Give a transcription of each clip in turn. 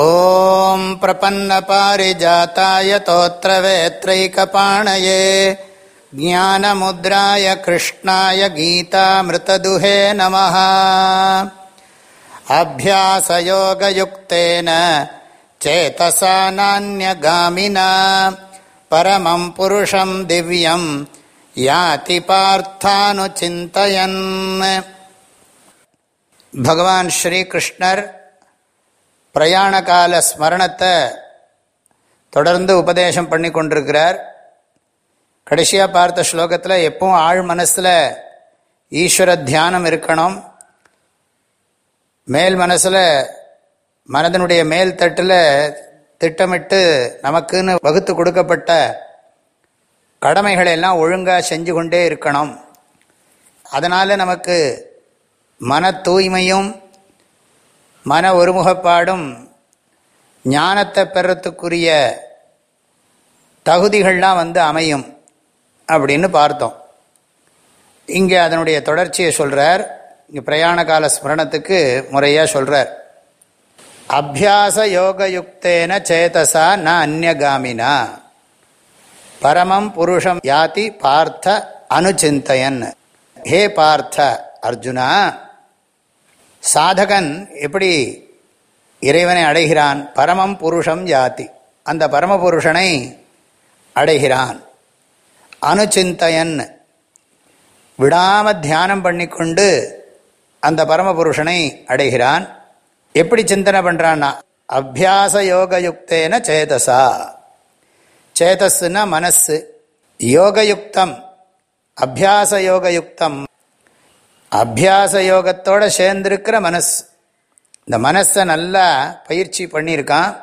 ॐ प्रपन्नपारिजाताय तोत्रवेत्रैकपाणये ज्ञानमुद्राय कृष्णाय गीतामृतदुहे नमः अभ्यासयोगयुक्तेन चेतसा नान्यगामिना परमं पुरुषं दिव्यं याति पार्थानुचिन्तयन् भगवान् श्रीकृष्णर् பிரயாண கால ஸ்மரணத்தை தொடர்ந்து உபதேசம் பண்ணி கொண்டிருக்கிறார் கடைசியாக பார்த்த ஸ்லோகத்தில் எப்பவும் ஆழ் மனசில் ஈஸ்வர தியானம் இருக்கணும். மேல் மனசில் மனதனுடைய மேல் தட்டில் திட்டமிட்டு நமக்குன்னு வகுத்து கொடுக்கப்பட்ட கடமைகளை எல்லாம் ஒழுங்காக செஞ்சு கொண்டே இருக்கணும். அதனால் நமக்கு மன தூய்மையும் மன ஒருமுகப்பாடும் ஞானத்தை பெறத்துக்குரிய தகுதிகள்லாம் வந்து அமையும் அப்படின்னு பார்த்தோம். இங்கே அதனுடைய தொடர்ச்சியை சொல்கிறார் இங்கே பிரயாண கால ஸ்மரணத்துக்கு முறையாக சொல்கிறார் அபியாச யோகயுக்தேன சேதசா ந அந்நகாமினா பரமம் புருஷம் யாதி பார்த்த அனுச்சிந்தையன். ஹே பார்த்த அர்ஜுனா சாதகன் எப்படி இறைவனை அடைகிறான்? பரமம் புருஷம் ஜாதி. அந்த பரமபுருஷனை அடைகிறான். அனுச்சிந்தையன் விடாம தியானம் பண்ணிக்கொண்டு அந்த பரமபுருஷனை அடைகிறான். எப்படி சிந்தனை பண்ணுறான்னா அபியாச யோகயுக்தேன சேதசா. சேதஸ்னா மனசு. யோகயுக்தம் அபியாச யோகயுக்தம் அபியாச யோகத்தோடு சேர்ந்திருக்கிற மனசு. இந்த மனசை நல்லா பயிற்சி பண்ணியிருக்கான்.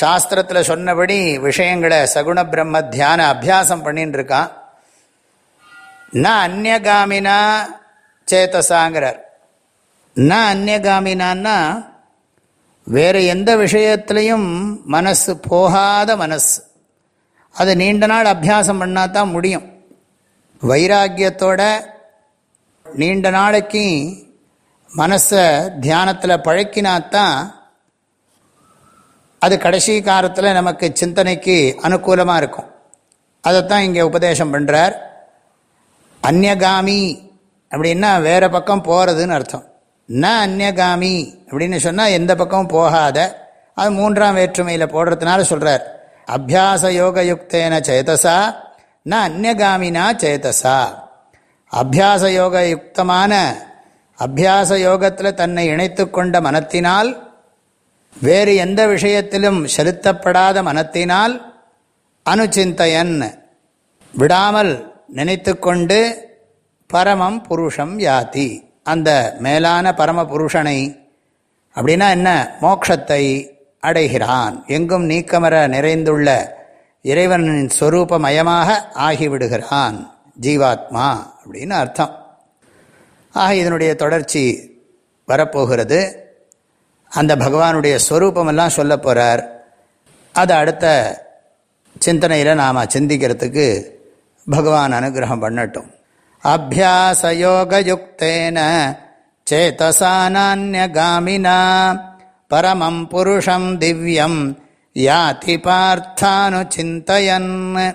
சாஸ்திரத்தில் சொன்னபடி விஷயங்களை சகுண பிரம்ம தியான அபியாசம் பண்ணின்னு இருக்கான் நான் அந்நகாமினா சேத்தசாங்கிறார். நான் அந்நகாமினான்னா வேறு எந்த விஷயத்துலையும் மனசு போகாத மனசு. அது நீண்ட நாள் அபியாசம் பண்ணால் தான் முடியும். வைராக்கியத்தோட நீண்ட நாளைக்கு மனசை தியானத்தில் பழக்கினாத்தான் அது கடைசி காலத்தில் நமக்கு சிந்தனைக்கு அனுகூலமாக இருக்கும். அதைத்தான் இங்கே உபதேசம் பண்ணுறார் அந்நகாமி அப்படின்னா வேறு பக்கம் போகிறதுன்னு அர்த்தம். ந அந்நகாமி அப்படின்னு சொன்னால் எந்த பக்கமும் போகாத. அது மூன்றாம் வேற்றுமையில் போடுறதுனால சொல்கிறார் அபியாச யோகயுக்தேன சேதசா ந அந்நகாமினா சேதசா. அபியாச யோக யுக்தமான அபியாச யோகத்தில் தன்னை இணைத்து கொண்ட மனத்தினால் வேறு எந்த விஷயத்திலும் செலுத்தப்படாத மனத்தினால் அனுச்சிந்தையன் விடாமல் நினைத்து கொண்டு பரமம் புருஷம் யாதி. அந்த மேலான பரம புருஷனை அப்படின்னா என்ன? மோக்ஷத்தை அடைகிறான். எங்கும் நீக்கமர நிறைந்துள்ள இறைவனின் ஸ்வரூபமயமாக ஆகிவிடுகிறான். ஜீவாத்மா அப்படின்னு அர்த்தம். ஆக இதனுடைய தொடர்ச்சி வரப்போகிறது. அந்த பகவானுடைய ஸ்வரூபமெல்லாம் சொல்ல போகிறார் அதை அடுத்த சிந்தனையில் நாம் சிந்திக்கிறதுக்கு பகவான் அனுகிரகம் பண்ணட்டும். அபியாசயோகயுக்தேன சேத்தசானான்யகாமினா பரமம் புருஷம் திவ்யம் யாதி பார்த்தானு சிந்தையன்